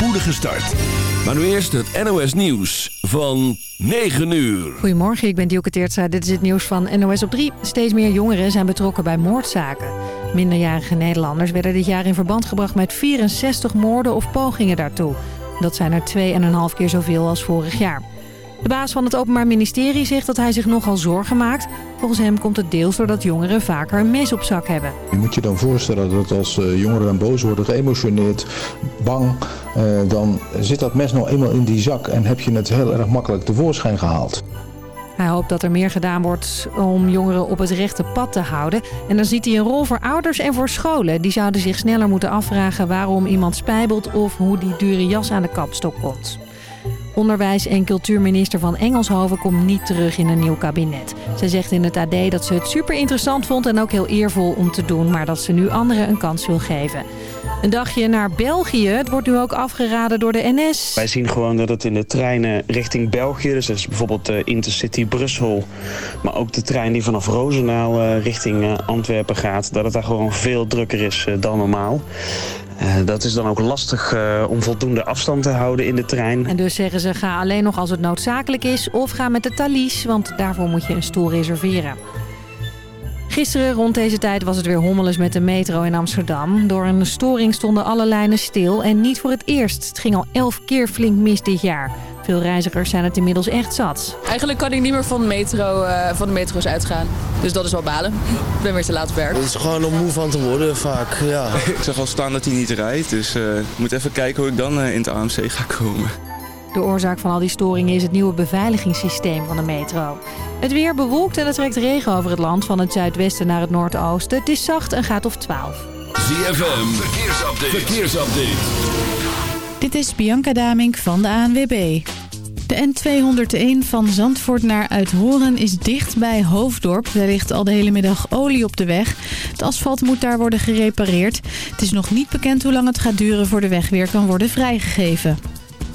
spoedige start. Maar nu eerst het NOS Nieuws van 9 uur. Goedemorgen, ik ben Dielke Teertza. Dit is het nieuws van NOS op 3. Steeds meer jongeren zijn betrokken bij moordzaken. Minderjarige Nederlanders werden dit jaar in verband gebracht met 64 moorden of pogingen daartoe. Dat zijn er 2,5 keer zoveel als vorig jaar. De baas van het Openbaar Ministerie zegt dat hij zich nogal zorgen maakt. Volgens hem komt het deels doordat jongeren vaker een mes op zak hebben. Je moet je dan voorstellen dat als eh, jongeren dan boos worden, geëmotioneerd, bang... Eh, dan zit dat mes nou eenmaal in die zak en heb je het heel erg makkelijk tevoorschijn gehaald. Hij hoopt dat er meer gedaan wordt om jongeren op het rechte pad te houden. En dan ziet hij een rol voor ouders en voor scholen. Die zouden zich sneller moeten afvragen waarom iemand spijbelt of hoe die dure jas aan de kapstok komt. Onderwijs- en cultuurminister van Engelshoven komt niet terug in een nieuw kabinet. Ze zegt in het AD dat ze het super interessant vond en ook heel eervol om te doen... maar dat ze nu anderen een kans wil geven. Een dagje naar België. Het wordt nu ook afgeraden door de NS. Wij zien gewoon dat het in de treinen richting België... dus dat is bijvoorbeeld de Intercity Brussel... maar ook de trein die vanaf Roosendaal eh, richting eh, Antwerpen gaat... dat het daar gewoon veel drukker is eh, dan normaal. Dat is dan ook lastig om voldoende afstand te houden in de trein. En dus zeggen ze ga alleen nog als het noodzakelijk is... of ga met de Thalys, want daarvoor moet je een stoel reserveren. Gisteren rond deze tijd was het weer hommeles met de metro in Amsterdam. Door een storing stonden alle lijnen stil en niet voor het eerst. Het ging al elf keer flink mis dit jaar. Veel reizigers zijn het inmiddels echt zat. Eigenlijk kan ik niet meer van de, metro, uh, van de metro's uitgaan. Dus dat is wel balen. Ik ben weer te laat op werk. Het is gewoon om moe van te worden vaak, ja. ik zag al staan dat hij niet rijdt. Dus uh, ik moet even kijken hoe ik dan uh, in het AMC ga komen. De oorzaak van al die storingen is het nieuwe beveiligingssysteem van de metro. Het weer bewolkt en het trekt regen over het land van het zuidwesten naar het noordoosten. Het is zacht en gaat of 12. ZFM, verkeersupdate. verkeersupdate. Dit is Bianca Damink van de ANWB. De N201 van Zandvoort naar Uithoren is dicht bij Hoofddorp. Er ligt al de hele middag olie op de weg. Het asfalt moet daar worden gerepareerd. Het is nog niet bekend hoe lang het gaat duren voor de weg weer kan worden vrijgegeven.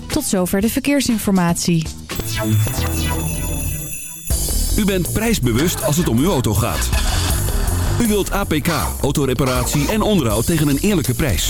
Tot zover de verkeersinformatie. U bent prijsbewust als het om uw auto gaat. U wilt APK, autoreparatie en onderhoud tegen een eerlijke prijs.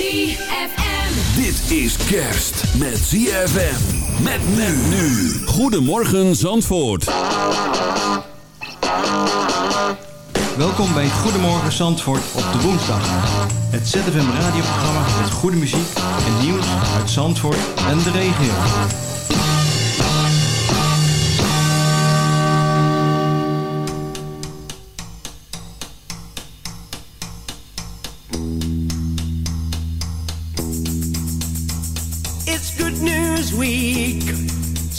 ZFM. Dit is kerst met ZFM. Met men nu. Goedemorgen Zandvoort. Welkom bij Goedemorgen Zandvoort op de woensdag. Het ZFM radioprogramma met goede muziek en nieuws uit Zandvoort en de regio.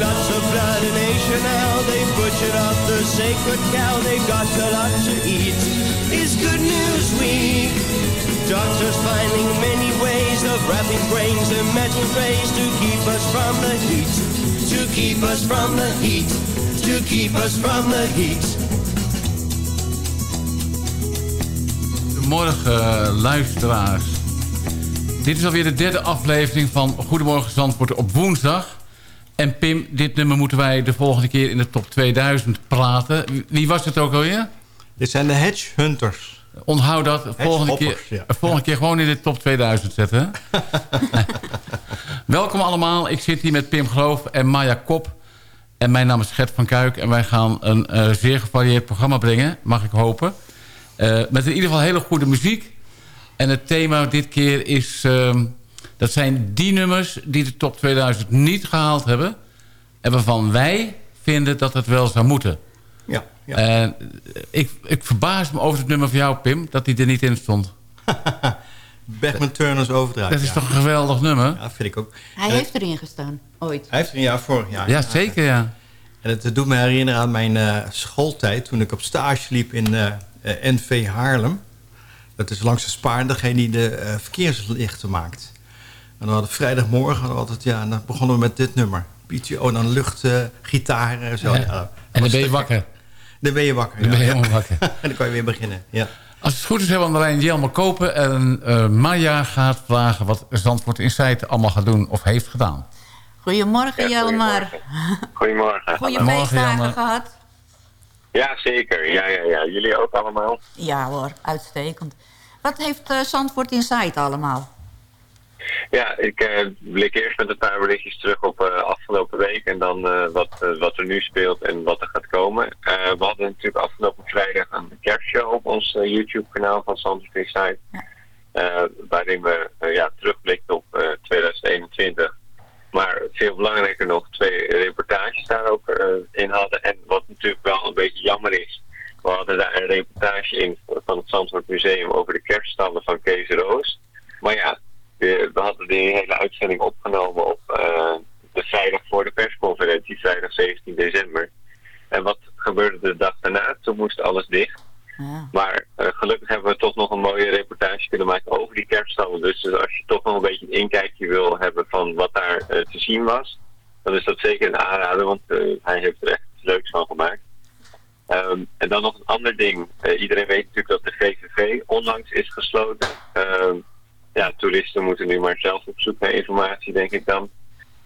Lots of blood and butchered up the sacred cow. They've got a lot to eat. It's Good News Week. Doctors finding many ways of wrapping brains in metal trays to keep us from the heat. To keep us from the heat. To keep us from the heat. Goedemorgen, luisteraars. Dit is alweer de derde aflevering van Goedemorgen Zandvoort op woensdag. En Pim, dit nummer moeten wij de volgende keer in de top 2000 praten. Wie was het ook alweer? Dit zijn de Hedge Hunters. Onthoud dat. Volgende keer, ja. volgende keer gewoon in de top 2000 zetten. Welkom allemaal. Ik zit hier met Pim Geloof en Maya Kop. En mijn naam is Gert van Kuik. En wij gaan een eh, zeer gevarieerd programma brengen. Mag ik hopen. Eh, met in ieder geval hele goede muziek. En het thema dit keer is... ehm, dat zijn die nummers die de top 2000 niet gehaald hebben. En waarvan wij vinden dat het wel zou moeten. Ja, ja. En ik, ik verbaas me over het nummer van jou, Pim... dat die er niet in stond. Beckman Turner's Overdracht. Dat is ja. toch een geweldig nummer? Ja, vind ik ook. Hij En heeft erin gestaan, ooit. Hij heeft er een jaar vorig jaar. Ja, zeker, ja. En het doet me herinneren aan mijn eh, schooltijd... toen ik op stage liep in eh, eh, NV Haarlem. Dat is langs de Spaar, degene die de eh, verkeerslichten maakt. En dan hadden we vrijdagmorgen hadden we altijd... Ja, en dan begonnen we met dit nummer. PTO, dan luchtgitaar en zo. Ja. Ja, En dan ben je wakker. Dan ben je wakker, Dan ben je ja. helemaal wakker. en dan kan je weer beginnen, ja. Als het goed is hebben we aan de lijn Jelmer Kopen. En eh, Maya gaat vragen wat Zandvoort in feite allemaal gaat doen of heeft gedaan. Goedemorgen, Jelmer. Goedemorgen. Goeie Morgen, feestdagen gehad. Ja, zeker. Ja, ja, ja. Jullie ook allemaal? Ja hoor, uitstekend. Wat heeft eh, Zandvoort Insight allemaal? Ja, ik eh, blik eerst met een paar berichtjes terug op eh, afgelopen week en dan eh, wat, wat er nu speelt en wat er gaat komen. We hadden natuurlijk afgelopen vrijdag een kerstshow op ons YouTube-kanaal van Insight. Eh, waarin we ja, terugblikten op eh, 2021. Maar veel belangrijker nog, twee reportages daar ook in hadden. En wat natuurlijk wel een beetje jammer is, we hadden daar een reportage in van het Zandvoort Museum over de kerststallen van Kees Roos. Maar ja, we, we hadden die hele uitzending opgenomen op eh, de vrijdag voor de persconferentie, vrijdag 17 december. En wat gebeurde de dag daarna? Toen moest alles dicht. Maar eh, gelukkig hebben we toch nog een mooie reportage kunnen maken over die kerststallen. Dus eh, als je toch nog een beetje een inkijkje wil hebben van wat daar eh, te zien was, dan is dat zeker een aanrader, want eh, hij heeft er echt iets leuks van gemaakt. Ehm, en dan nog een ander ding. Eh, iedereen weet natuurlijk dat de VVV onlangs is gesloten. Ehm, ja, toeristen moeten nu maar zelf op zoek naar informatie, denk ik dan.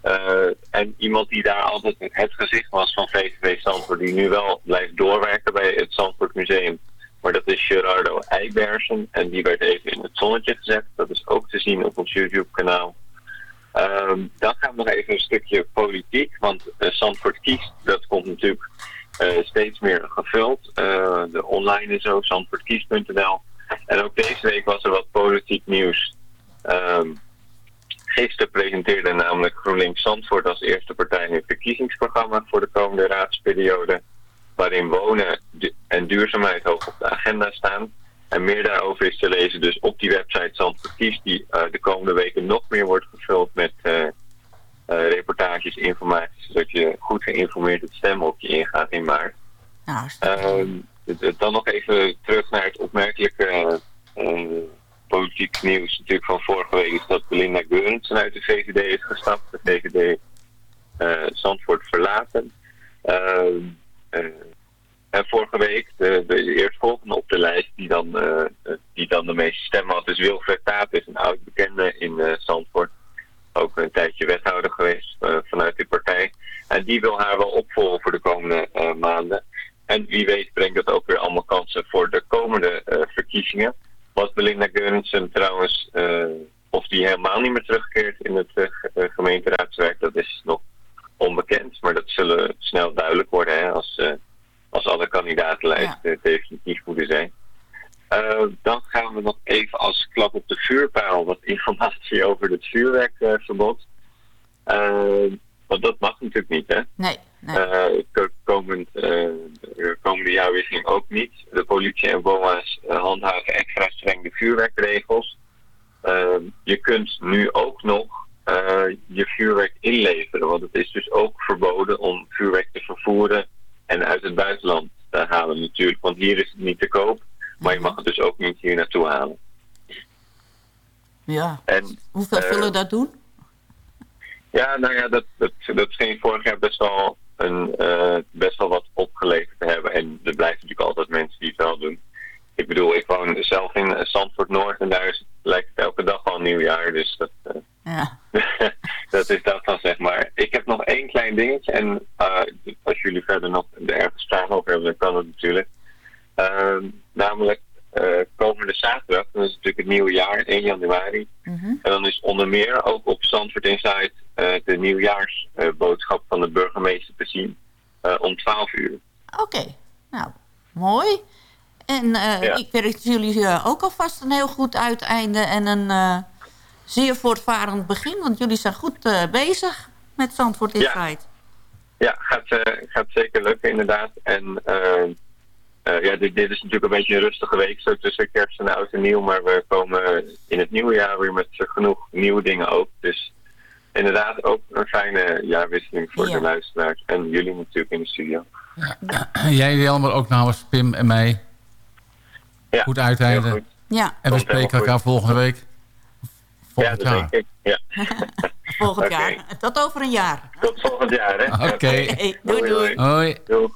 Eh, en iemand die daar altijd het gezicht was van VVV Zandvoort, die nu wel blijft doorwerken bij het Zandvoort Museum. Maar dat is Gerardo Eibersen en die werd even in het zonnetje gezet. Dat is ook te zien op ons YouTube-kanaal. Ehm, dan gaan we nog even een stukje politiek, want eh, Zandvoort kiest, dat komt natuurlijk eh, steeds meer gevuld. De online is ook, zandvoortkiest.nl. En ook deze week was er wat politiek nieuws. Ehm, gisteren presenteerde namelijk GroenLinks Zandvoort als eerste partij een verkiezingsprogramma voor de komende raadsperiode. Waarin wonen du- en duurzaamheid hoog op de agenda staan. En meer daarover is te lezen dus op die website Zandvoort Kiest, die eh, de komende weken nog meer wordt gevuld met eh, eh, reportages, informatie, zodat je goed geïnformeerd het stemhokje ingaat in maart. Nou, Ehm, d- d- dan nog even terug naar het opmerkelijke eh, eh, politiek nieuws natuurlijk van vorige week is dat Belinda Geurensen uit de VVD is gestapt. De VVD eh Zandvoort verlaten. Ehm, eh, en vorige week, de, de eerstvolgende op de lijst die dan, eh, eh, die dan de meeste stemmen had, is Wilfred Taap, is een oud bekende in eh, Zandvoort. Ook een tijdje wethouder geweest eh, vanuit die partij. En die wil haar wel opvolgen voor de komende eh, maanden. En wie weet brengt dat ook weer allemaal kansen voor de komende eh, verkiezingen. Wat Belinda Geurensen trouwens, eh, of die helemaal niet meer terugkeert in het eh, eh, gemeenteraadswerk, dat is nog onbekend. Maar dat zullen snel duidelijk worden hè, als, als alle kandidatenlijsten definitief moeten zijn. Dan gaan we nog even als klap op de vuurpijl wat informatie over het vuurwerkverbod. Want dat mag natuurlijk niet, hè? Nee, nee. Eh, ko- komend, eh, de komende jaarwisseling ook niet. De politie en BOA's eh, handhaven extra streng de vuurwerkregels. Eh, je kunt nu ook nog eh, je vuurwerk inleveren, want het is dus ook verboden om vuurwerk te vervoeren en uit natuurlijk, want hier is het niet te koop. Maar je mag het dus ook niet hier naartoe halen. Ja. En, Hoeveel eh, zullen dat doen? Ja, nou ja, dat, dat, dat scheen vorig jaar best wel, een, eh, best wel wat opgeleverd te hebben. En er blijven natuurlijk altijd mensen die het wel doen. Ik bedoel, ik woon zelf in eh, Zandvoort Noord en daar is, lijkt het elke dag al nieuwjaar. Dus dat, eh, Ja. dat is dat dan, zeg maar. Ik heb nog één klein dingetje. En als jullie verder nog ergens vragen over hebben, dan kan het natuurlijk. Ehm, namelijk, komende zaterdag, dat is natuurlijk het nieuwe jaar, 1 januari. En dan is onder meer ook op Zandvoort Inside de nieuwjaarsboodschap van de burgemeester te zien. eh, om 12 uur. Oké, nou, mooi. En eh, Ja. ik wens jullie eh, ook alvast een heel goed uiteinde en een eh, zeer voortvarend begin. Want jullie zijn goed eh, bezig met Zandvoort Ja. Inside. Ja, gaat, eh, gaat zeker lukken inderdaad. En eh, eh, ja, dit, dit is natuurlijk een beetje een rustige week zo tussen kerst en oud en nieuw. Maar we komen in het nieuwe jaar weer met eh, genoeg nieuwe dingen ook. Dus inderdaad ook een fijne jaarwisseling voor Ja. de luisteraars. En jullie natuurlijk in de studio. Jij Jelmer ook namens Pim en mij. Ja, goed uiteinde. heel goed. Ja. En we Komt spreken elkaar goed. volgende week. Volgend ja, dat jaar. denk ik. Ja. Volgend jaar. Tot over een jaar. Tot volgend jaar, hè? Oké. Hey, doei, doei. Hoi. Doei.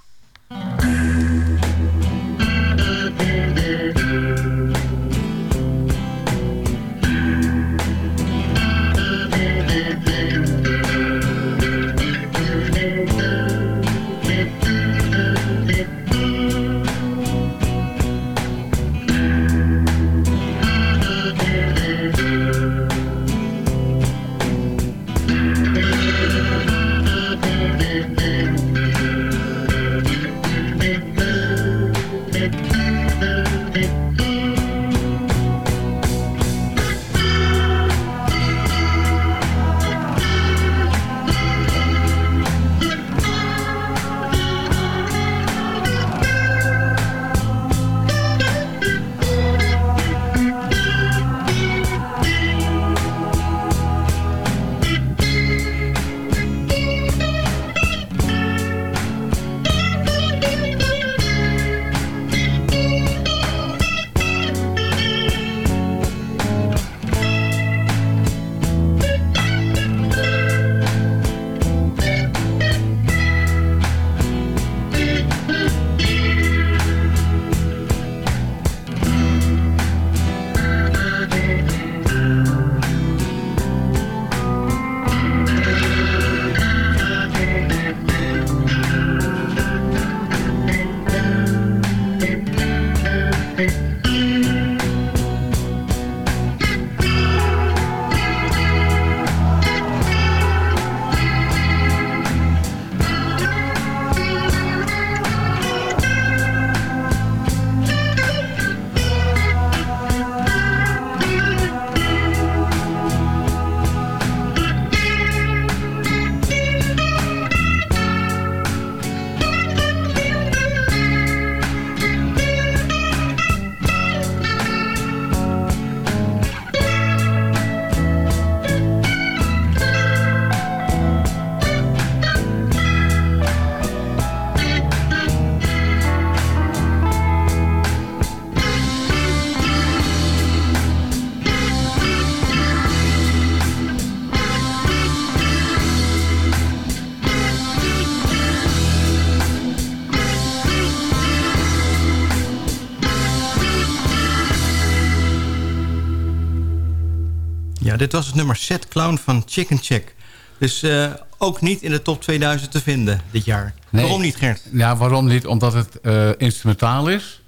Ja, dit was het nummer Set Clown van Chicken Check. Dus eh, ook niet in de top 2000 te vinden dit jaar. Nee. Waarom niet, Gert? Ja, waarom niet? Omdat het eh, instrumentaal is.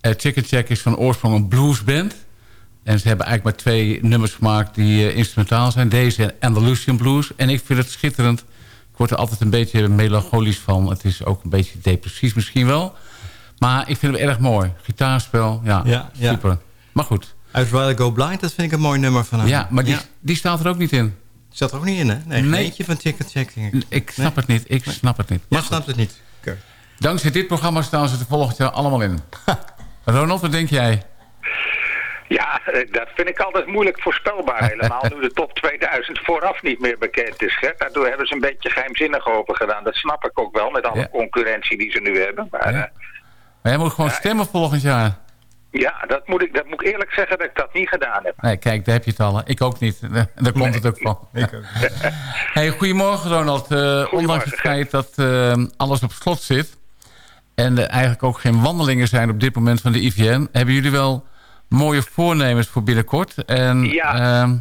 Eh, Chicken Check is van oorsprong een bluesband. En ze hebben eigenlijk maar twee nummers gemaakt die instrumentaal zijn. Deze en Andalusian Blues. En ik vind het schitterend. Ik word er altijd een beetje melancholisch van. Het is ook een beetje depressief misschien wel. Maar ik vind het erg mooi. Gitaarspel, ja, Ja, ja. super. Maar goed. Uit Rather Go Blind, dat vind ik een mooi nummer van hem. Ja, maar die, Ja. die staat er ook niet in. Zat er ook niet in, hè? Nee, Nee. eentje van Chicken Check, denk ik. Ik snap Nee? het niet. Ik snap het niet. Maar snapt het niet. Oké. Dankzij dit programma staan ze er volgend jaar allemaal in. Ronald, wat denk jij? Ja, eh, dat vind ik altijd moeilijk voorspelbaar. Helemaal nu de top 2000 vooraf niet meer bekend is. Hè. Daardoor hebben ze een beetje geheimzinnig over gedaan. Dat snap ik ook wel met alle Ja. concurrentie die ze nu hebben. Maar, Ja. eh, Maar jij moet gewoon stemmen volgend jaar. Ja, dat moet, ik, dat moet ik eerlijk zeggen dat ik dat niet gedaan heb. Nee, kijk, daar heb je het al. Ik ook niet. Daar komt het ook van. Hey, goedemorgen Ronald. Eh, ondanks het feit dat eh, alles op slot zit... en er eigenlijk ook geen wandelingen zijn op dit moment van de IVN... hebben jullie wel mooie voornemens voor binnenkort. En Ja. ehm,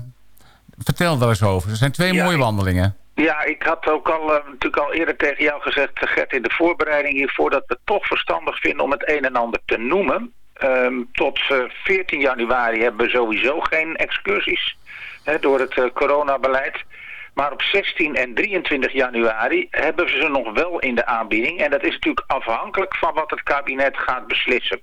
vertel daar eens over. Er zijn twee Ja, mooie wandelingen. Ja, ik had ook al eh, natuurlijk al eerder tegen jou gezegd, Gert, in de voorbereiding hiervoor, dat we het toch verstandig vinden om het een en ander te noemen. Ehm, tot eh, 14 januari hebben we sowieso geen excursies hè, door het eh, coronabeleid. Maar op 16 en 23 januari hebben we ze nog wel in de aanbieding. En dat is natuurlijk afhankelijk van wat het kabinet gaat beslissen.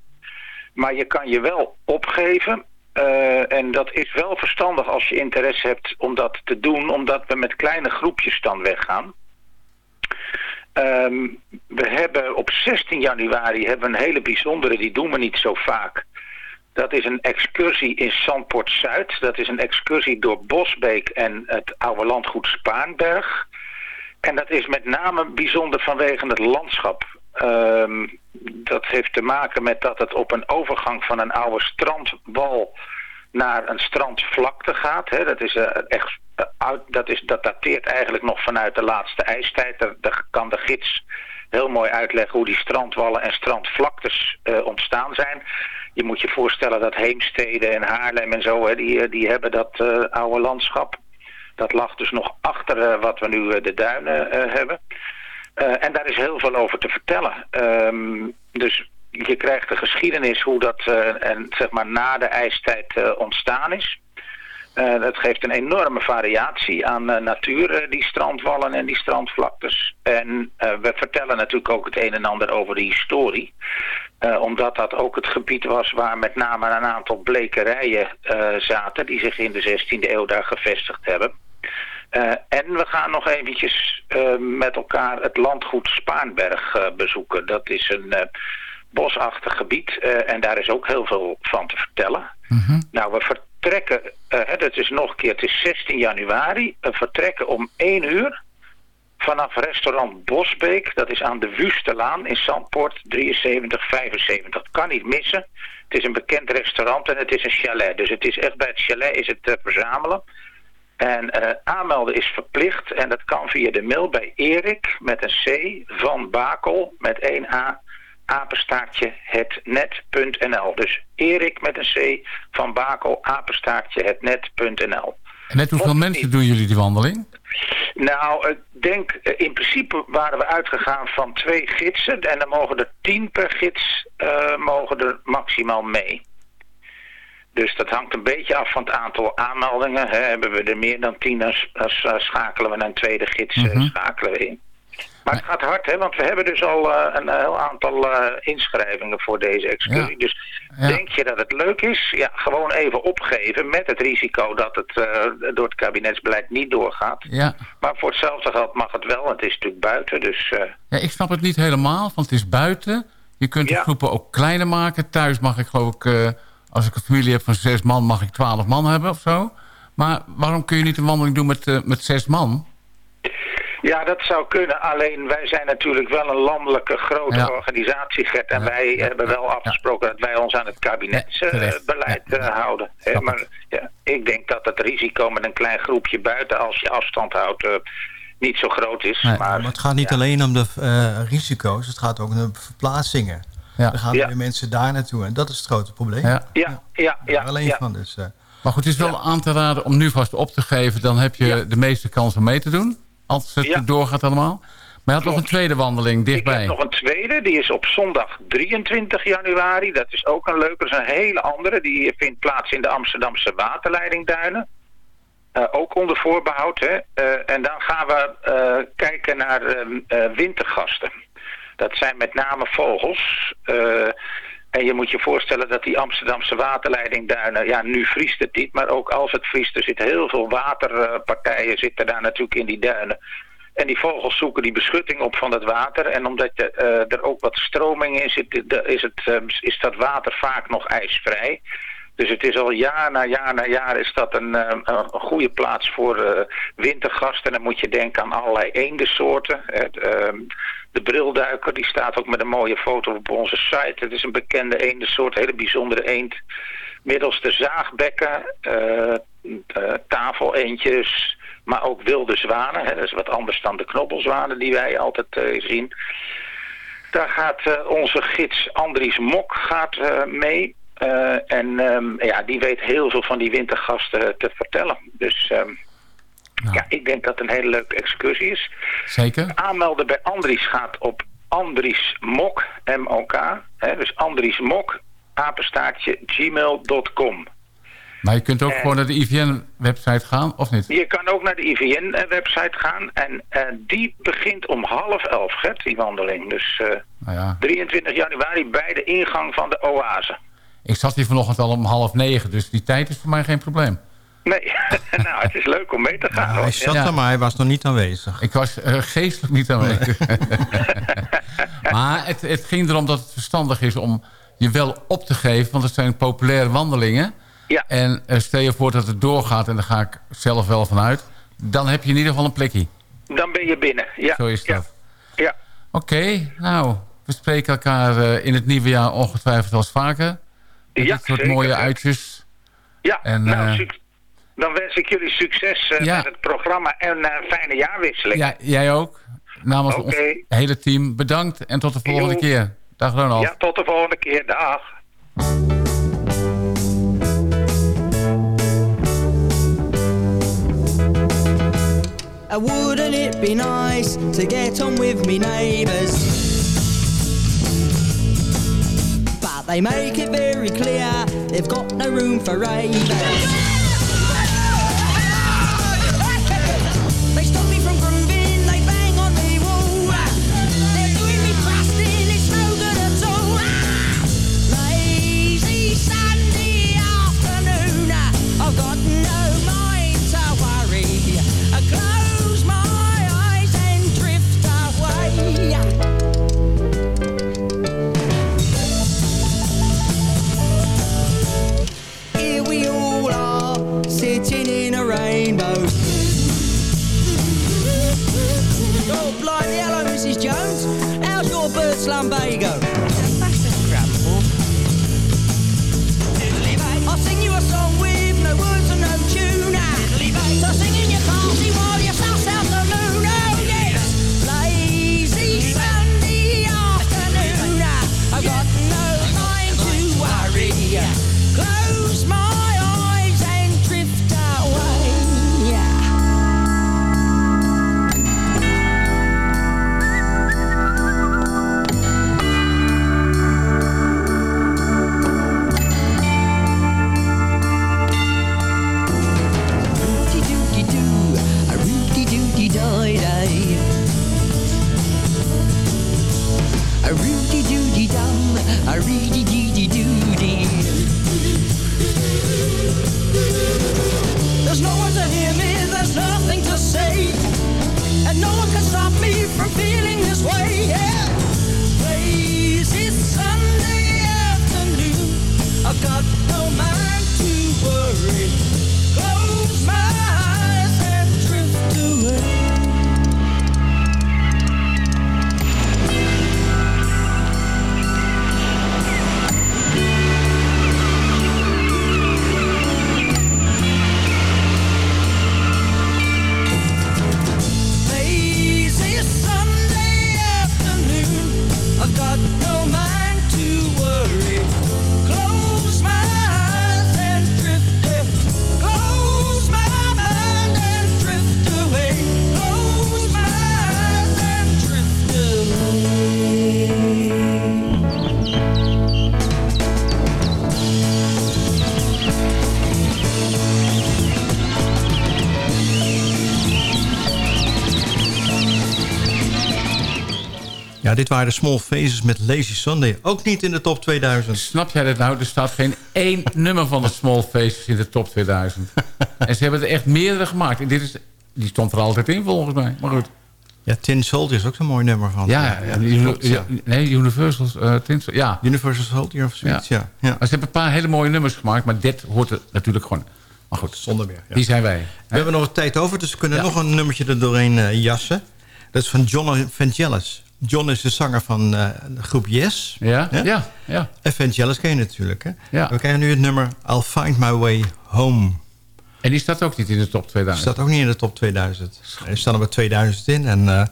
Maar je kan je wel opgeven. eh, en dat is wel verstandig als je interesse hebt om dat te doen, omdat we met kleine groepjes dan weggaan. Ehm, we hebben op 16 januari hebben een hele bijzondere, die doen we niet zo vaak. Dat is een excursie in Zandpoort Zuid. Dat is een excursie door Bosbeek en het oude landgoed Spaanberg. En dat is met name bijzonder vanwege het landschap. Ehm, dat heeft te maken met dat het op een overgang van een oude strandwal naar een strandvlakte gaat. Hè. Dat, is, eh, echt, eh, dat, is, dat dateert eigenlijk nog vanuit de laatste ijstijd. Daar, kan de gids heel mooi uitleggen hoe die strandwallen en strandvlaktes eh, ontstaan zijn. Je moet je voorstellen dat Heemstede en Haarlem en zo, hè, die, die hebben dat oude landschap. Dat lag dus nog achter wat we nu de duinen hebben. En daar is heel veel over te vertellen. Ehm, dus je krijgt de geschiedenis hoe dat eh, en, zeg maar, na de ijstijd eh, ontstaan is. Eh, dat geeft een enorme variatie aan natuur, die strandwallen en die strandvlaktes. En we vertellen natuurlijk ook het een en ander over de historie. Omdat dat ook het gebied was waar met name een aantal blekerijen zaten... die zich in de 16e eeuw daar gevestigd hebben. En we gaan nog eventjes met elkaar het landgoed Spaanberg bezoeken. Dat is een bosachtig gebied eh, en daar is ook heel veel van te vertellen. Nou, we vertrekken, eh, hè, dat is nog een keer, het is 16 januari. We vertrekken om 1 uur vanaf restaurant Bosbeek. Dat is aan de Wustelaan in Zandpoort 7375. Dat kan niet missen. Het is een bekend restaurant en het is een chalet. Dus het is echt bij het chalet is het te verzamelen. En eh, aanmelden is verplicht en dat kan via de mail bij Erik met een C van Bakel met 1 A apenstaartje hetnet.nl. Dus Erik met een C van Bakel apenstaartje hetnet.nl. En met hoeveel mensen doen jullie die wandeling? Nou, ik denk, eh, in principe waren we uitgegaan van twee gidsen. En dan mogen er tien per gids eh, mogen er maximaal mee. Dus dat hangt een beetje af van het aantal aanmeldingen. Hè. Hebben we er meer dan tien, dan, schakelen we een tweede gids Mhm. schakelen we in. Maar het gaat hard, hè, want we hebben dus al eh, een heel aantal eh, inschrijvingen voor deze excursie. Ja. Dus Ja. denk je dat het leuk is? Ja, gewoon even opgeven met het risico dat het eh, door het kabinetsbeleid niet doorgaat. Ja. Maar voor hetzelfde geld mag het wel, want het is natuurlijk buiten. Dus eh, ja, ik snap het niet helemaal, want het is buiten. Je kunt de Ja. groepen ook kleiner maken. Thuis mag ik geloof ik, eh, als ik een familie heb van zes man, mag ik twaalf man hebben of zo. Maar waarom kun je niet een wandeling doen met, eh, met zes man? Ja, dat zou kunnen. Alleen wij zijn natuurlijk wel een landelijke grote Ja. organisatie, Gert. En wij hebben wel afgesproken dat wij ons aan het kabinetsbeleid eh, houden. Hè, maar ja, ik denk dat het risico met een klein groepje buiten, als je afstand houdt, eh, niet zo groot is. Maar, maar het gaat niet alleen om de eh, risico's, het gaat ook om de verplaatsingen. Ja. Dan gaan Ja. weer mensen daar naartoe en dat is het grote probleem. Ja. ja, ja, ja. alleen ja. van dus. eh, Maar goed, het is wel aan te raden om nu vast op te geven. Dan heb je de meeste kans om mee te doen. Als het Ja. doorgaat allemaal. Maar je had nog een tweede wandeling Ik dichtbij. heb nog een tweede, die is op zondag 23 januari. Dat is ook een leuke, dat is een hele andere. Die vindt plaats in de Amsterdamse waterleidingduinen. Eh, ook onder voorbehoud. Hè. Eh, en dan gaan we eh, kijken naar ehm, eh, wintergasten. Dat zijn met name vogels. En je moet je voorstellen dat die Amsterdamse waterleidingduinen... ja, nu vriest het niet, maar ook als het vriest... er zitten heel veel waterpartijen zitten daar natuurlijk in die duinen. En die vogels zoeken die beschutting op van het water. En omdat eh, er ook wat stroming in zit, is, het, eh, is dat water vaak nog ijsvrij. Dus het is al jaar na jaar na jaar is dat een, eh, een goede plaats voor eh, wintergasten. Dan moet je denken aan allerlei eendensoorten. Ehm, de brilduiker, die staat ook met een mooie foto op onze site. Het is een bekende eendensoort, hele bijzondere eend. Middels de zaagbekken, uh, tafeleendjes, maar ook wilde zwanen. Hè. Dat is wat anders dan de knobbelzwanen die wij altijd zien. Daar gaat onze gids Andries Mok gaat, mee. Uh, en um, ja, die weet heel veel van die wintergasten te vertellen. Dus um, nou. ja, ik denk dat het een hele leuke excursie is. Zeker. Aanmelden bij Andries gaat op Andries Mok, M-O-K. Dus Andries Mok, apenstaartje, gmail.com. Maar je kunt ook gewoon naar de IVN-website gaan, of niet? Je kan ook naar de IVN-website gaan. En uh, die begint om half elf, Gert, die wandeling. Dus uh, nou ja. 23 januari bij de ingang van de oase. Ik zat hier vanochtend al om half negen, dus die tijd is voor mij geen probleem. Nee, nou, het is leuk om mee te gaan. Ja, hij zat er, maar hij was nog niet aanwezig. Ik was uh, geestelijk niet aanwezig. maar het, het, ging erom dat het verstandig is om je wel op te geven... want het zijn populaire wandelingen. Ja. En uh, stel je voor dat het doorgaat, en daar ga ik zelf wel vanuit... dan heb je in ieder geval een plekje. Dan ben je binnen, ja. Zo is dat. Ja. ja. Oké, nou, we spreken elkaar uh, in het nieuwe jaar ongetwijfeld als vaker... Met ja, dit soort zeker. mooie uitjes. Ja, En, nou, eh, dan wens ik jullie succes uh, Ja. met het programma en een uh, fijne jaarwisseling. Ja, jij ook. Namens Oké. ons hele team bedankt en tot de volgende Jo. keer. Dag Ronald. Ja, tot de volgende keer. Dag. Wouldn't it be nice to get on with me neighbours? They make it very clear they've got no room for ravers. Slumbago? Dit waren de Small Faces met Lazy Sunday. Ook niet in de top 2000. Snap jij dat nou? Er staat geen één nummer van de Small Faces in de top 2000. en ze hebben er echt meerdere gemaakt. En dit is, die stond er altijd in volgens mij. Maar goed. Ja, Tin Soldier is ook zo'n mooi nummer van. Ja, ja, nee, Universal uh, Tinsel, ja. Universal Soldier of zoiets, ja. ja. Maar ze hebben een paar hele mooie nummers gemaakt, maar dit hoort er natuurlijk gewoon. Maar goed, zonder meer. Die zijn wij. We hebben nog wat tijd over, dus we kunnen nog een nummertje er doorheen eh, jassen. Dat is van John Vangelis. John is de zanger van eh, de groep Yes. Ja, ja, ja. En Vangelis ken je natuurlijk, hè? Ja. We krijgen nu het nummer I'll Find My Way Home. En die staat ook niet in de top 2000? staat ook niet in de top 2000. Er staan er maar 2000 in. En, eh,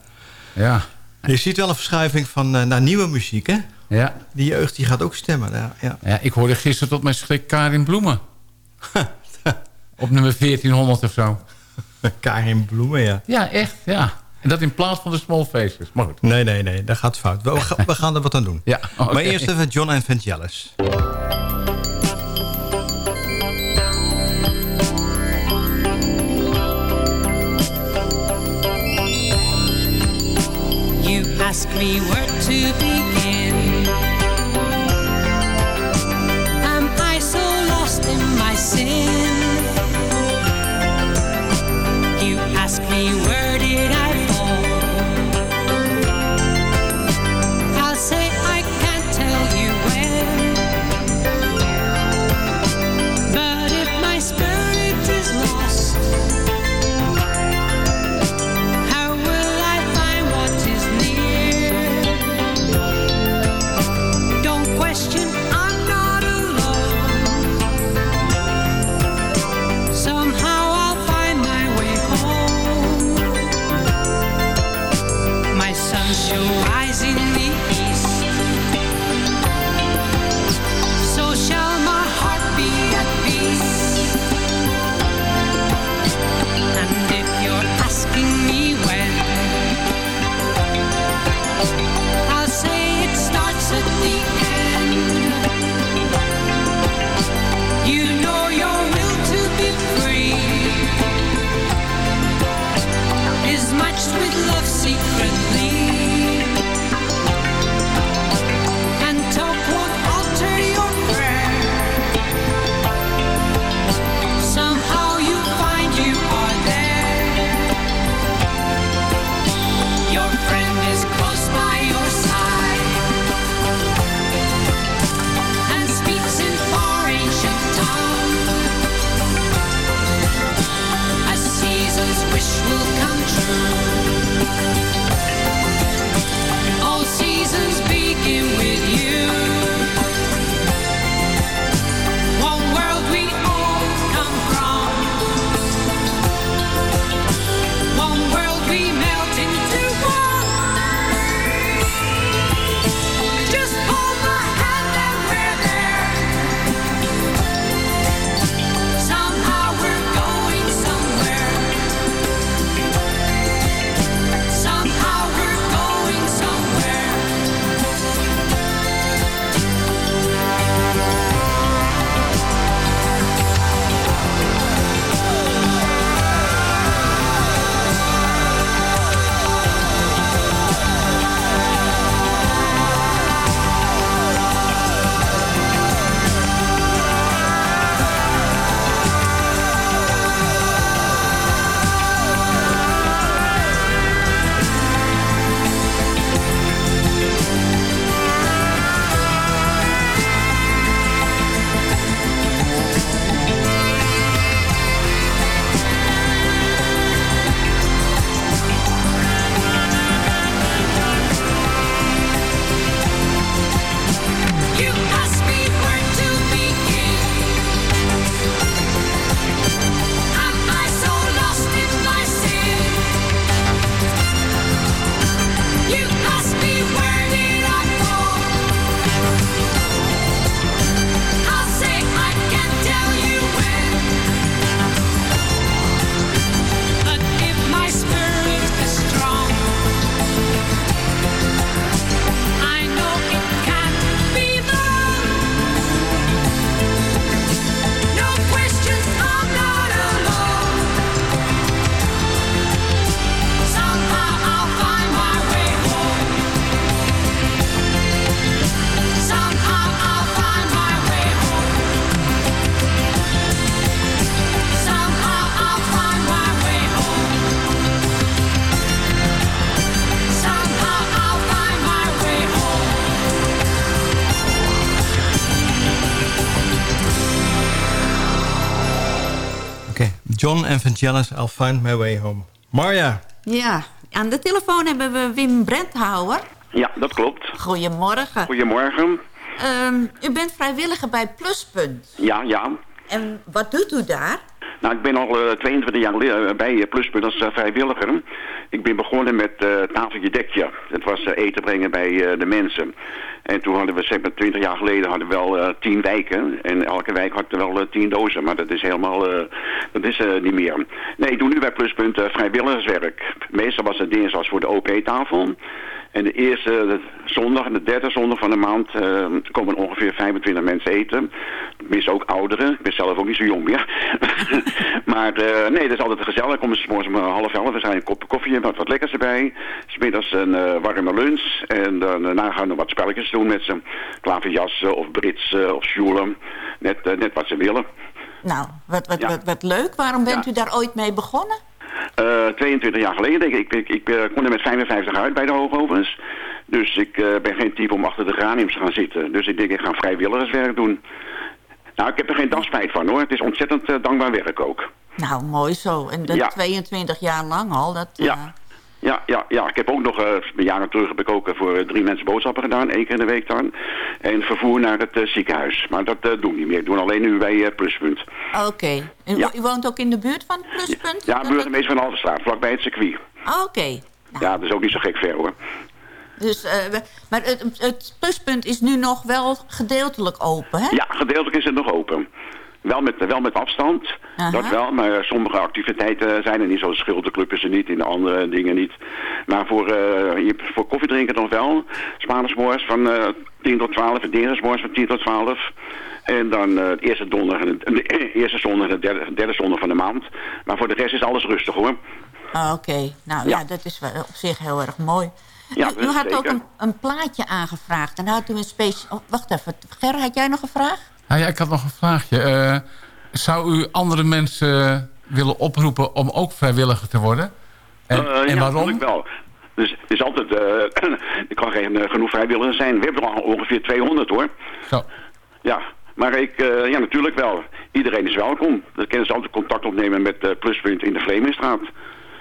ja. Je ziet wel een verschuiving van, eh, naar nieuwe muziek, hè? Ja. Die jeugd die gaat ook stemmen. Ja, ja. Ja, ik hoorde gisteren tot mijn schrik Karin Bloemen. Op nummer 1400 of zo. Karin Bloemen, ja. Ja, echt, ja. En dat in plaats van de Small Faces. Maar goed. Nee, nee, nee, dat gaat fout. We, ga- we gaan er wat aan doen. Ja. Maar eerst even John en Vangelis. You ask me where to begin. Am I so lost in my sin? You ask me where John Evangelis, I'll find my way home. Marja. Ja, aan de telefoon hebben we Wim Brenthouwer. Ja, dat klopt. Goedemorgen. Goedemorgen. Ehm, u bent vrijwilliger bij Pluspunt. Ja, ja. En wat doet u daar? Nou, ik ben al eh, 22 jaar le- bij eh, Pluspunt als eh, vrijwilliger. Ik ben begonnen met eh tafeltje dekje. Dat was eh, eten brengen bij eh, de mensen. En toen hadden we, zeg maar 20 jaar geleden, hadden we wel eh 10 wijken. En elke wijk had er wel eh 10 dozen. Maar dat is helemaal, eh, dat is niet meer. Nee, ik doe nu bij Pluspunt vrijwilligerswerk. Meestal was het dinsdags voor de OP-tafel. En de eerste zondag en de derde zondag van de maand komen ongeveer 25 mensen eten. Tenminste ook ouderen. Ik ben zelf ook niet zo jong meer. maar nee, dat is altijd gezellig. Komen ze morgens om half elf. Er zijn een kop koffie en wat, lekkers erbij. Smiddags een warme lunch. En daarna gaan we wat spelletjes doen met ze. Klaverjassen of brits eh, of sjoelen. Net, eh, net wat ze willen. Nou, wat, wat, wat, wat leuk. Waarom bent u daar ooit mee begonnen? Eh 22 jaar geleden denk ik. Ik, ik, ik eh, kon er met 55 uit bij de hoogovens. Dus ik eh, ben geen type om achter de graniums te gaan zitten. Dus ik denk ik ga vrijwilligerswerk doen. Nou, ik heb er geen dag spijt van hoor. Het is ontzettend eh, dankbaar werk ook. Nou, mooi zo. En dat Ja. 22 jaar lang al. Dat, eh, Ja. Ja, ja, ja, ik heb ook nog, eh jaren terug heb ik ook eh, voor drie mensen boodschappen gedaan, één keer in de week dan. En vervoer naar het eh, ziekenhuis. Maar dat eh doen we niet meer. doen alleen nu bij eh, Pluspunt. Oké. En Ja. U woont ook in de buurt van het Pluspunt? Ja, burgemeester van Alverstraat, vlakbij het circuit. Oké. Ja, dat is ook niet zo gek ver hoor. Dus, eh, maar het, het Pluspunt is nu nog wel gedeeltelijk open, hè? Ja, gedeeltelijk is het nog open. Wel met, wel met afstand, dat wel. Maar sommige activiteiten zijn er niet, zoals schilderclub is er niet, in de andere dingen niet. Maar voor, je, voor koffiedrinken nog wel. Spaandersmoors van eh 10 tot 12 en dinsdagsmoors van 10 tot 12. En dan eh, de eerste donderdag en de, de eerste zondag en de derde, derde zondag van de maand. Maar voor de rest is alles rustig hoor. Ah, Oké. Nou ja. dat is wel op zich heel erg mooi. Ja, u, had ook een, een plaatje aangevraagd. En had u een speciaal... Oh, wacht even. Ger, had jij nog een vraag? Nou ja, ik had nog een vraagje. Eh, zou u andere mensen willen oproepen om ook vrijwilliger te worden? En, Eh, en ja, waarom? natuurlijk wel. Dus het is altijd, eh er kan geen genoeg vrijwilligers zijn. We hebben er al ongeveer 200 hoor. Zo. Ja, maar ik, eh, ja natuurlijk wel. Iedereen is welkom. Dan kunnen ze altijd contact opnemen met Pluspunt in de Vlemingstraat.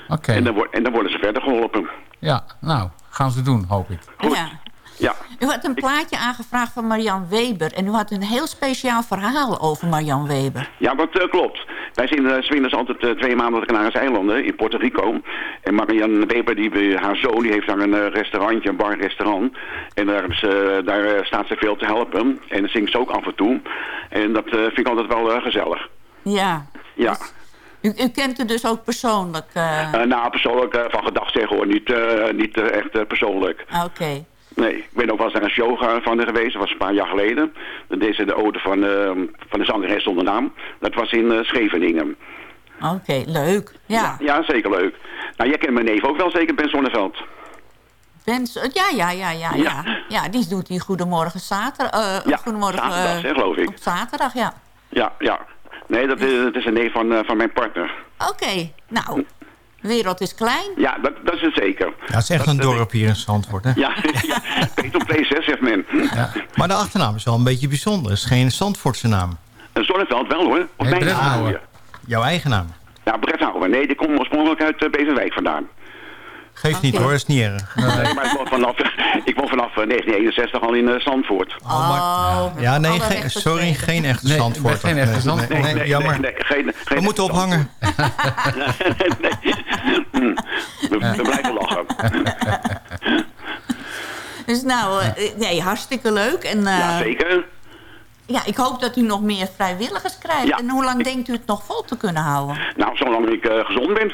Oké. En, dan en dan worden ze verder geholpen. Ja, nou, gaan ze doen, hoop ik. Ja. Ja. U had een plaatje aangevraagd van Marian Weber. En u had een heel speciaal verhaal over Marian Weber. Ja, dat eh, klopt. Wij zijn uh, zwinders altijd eh, twee maanden op de Canarische eilanden in Puerto Rico. En Marianne Weber, die, haar zoon, die heeft daar een eh, restaurantje, een bar-restaurant. En daar, is, eh, daar eh, staat ze veel te helpen. En dan zingt ze ook af en toe. En dat eh, vind ik altijd wel eh, gezellig. Ja. Ja. U, u kent haar dus ook persoonlijk? eh, Eh, nou, persoonlijk eh, van gedacht zeggen hoor. Niet, eh, niet eh, echt eh, persoonlijk. Oké. Nee, ik ben ook wel eens naar een show van geweest. Dat was een paar jaar geleden. Dan deed ze de ode van, eh, van de zangeres zonder naam. Dat was in eh, Scheveningen. Oké, leuk. Ja. Ja, zeker leuk. Nou, jij kent mijn neef ook wel zeker, Ben Zonneveld. Bens, ja, ja, ja, ja, ja. Ja, die doet die Goedemorgen Zaterdag. eh, Ja, Goedemorgen zaterdag, eh, hè, geloof ik. Op zaterdag, ja. Ja, ja. Nee, dat is, dat is een neef van, eh, van mijn partner. Oké, nou, de wereld is klein. Ja, dat, dat is het zeker. Ja, het is echt een dorp hier in Zandvoort, hè? Ja, ja Peter Place, hè, zegt men. Maar de achternaam is wel een beetje bijzonder. Het is geen Zandvoortse naam. Een Zonneveld wel hoor. Of mijn naam. Jouw eigen naam. Ja, Bretthouwer. Nee, die komt oorspronkelijk uit uh, Beverwijk vandaan. Geeft niet hoor, is niet erg. Nee, maar ik woon vanaf, ik woon vanaf eh, 1961 al in uh, Zandvoort. Oh, Ja, nee, geen- sorry, geen echte Nee, Zandvoort. geen echte Zandvoort. Nee, nee, Nee, jammer. nee, nee, geen, geen We moeten ophangen. We, we blijven lachen. Dus nou, eh, nee, hartstikke leuk. En, eh, Ja, zeker. ja, ik hoop dat u nog meer vrijwilligers krijgt. Ja. En hoe lang denkt u het nog vol te kunnen houden? Nou, zolang ik eh, gezond ben.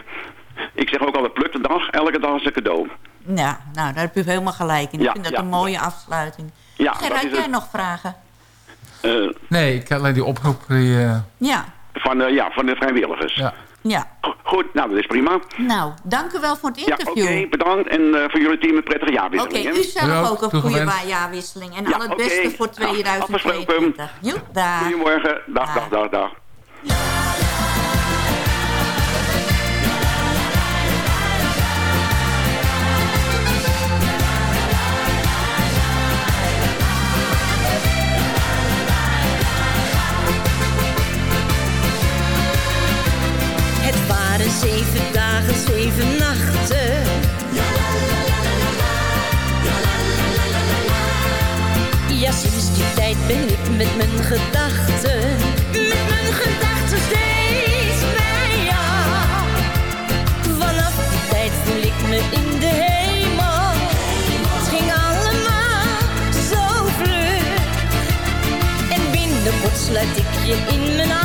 Ik zeg ook altijd, pluk de dag. Elke dag is een cadeau. Ja, nou, daar heb u helemaal gelijk in. Ja, ik vind dat ja. een mooie afsluiting. Ja, Ger, dat had is jij het. nog vragen? Eh, Nee, ik had alleen die oproep... Die, eh, Ja, van, eh, ja, van de vrijwilligers. ja. ja. Go- Goed, nou, dat is prima. Nou, dank u wel voor het Ja, oké, interview. bedankt. En eh, voor jullie team een prettige Oké, jaarwisseling. hè? u zelf Ja, ook een goede jaarwisseling. En Ja, al het oké. beste voor Nou, 2022. Joep, daar. Goedemorgen. Dag, dag, dag, Zeven dagen, zeven nachten. Ja, sinds die tijd ben ik met mijn gedachten. Met mijn gedachten steeds bij jou. Vanaf die tijd voel ik me in de hemel. Het ging allemaal zo vlug. En binnenkort sluit ik je in mijn armen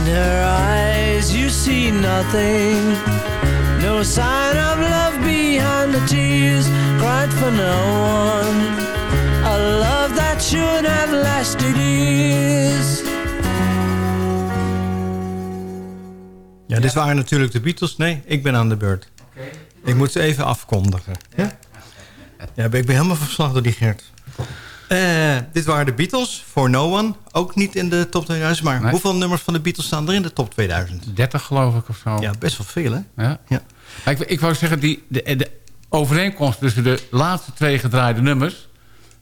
In her eyes you see nothing No sign of love behind the tears Cried for no one A love that should have lasted years Ja, dit waren natuurlijk de Beatles. Nee, ik ben aan de beurt. Okay. Ik moet ze even afkondigen. Ja? ja? ik ben helemaal verslagen door die Gert. Eh, dit waren de Beatles, For No One. Ook niet in de top 2000. Maar Nee. hoeveel nummers van de Beatles staan er in de top 2000? 30 geloof ik of zo. Ja, best wel veel hè? Ja. Ja. Ik, ik wou zeggen, die, de, de overeenkomst tussen de laatste twee gedraaide nummers...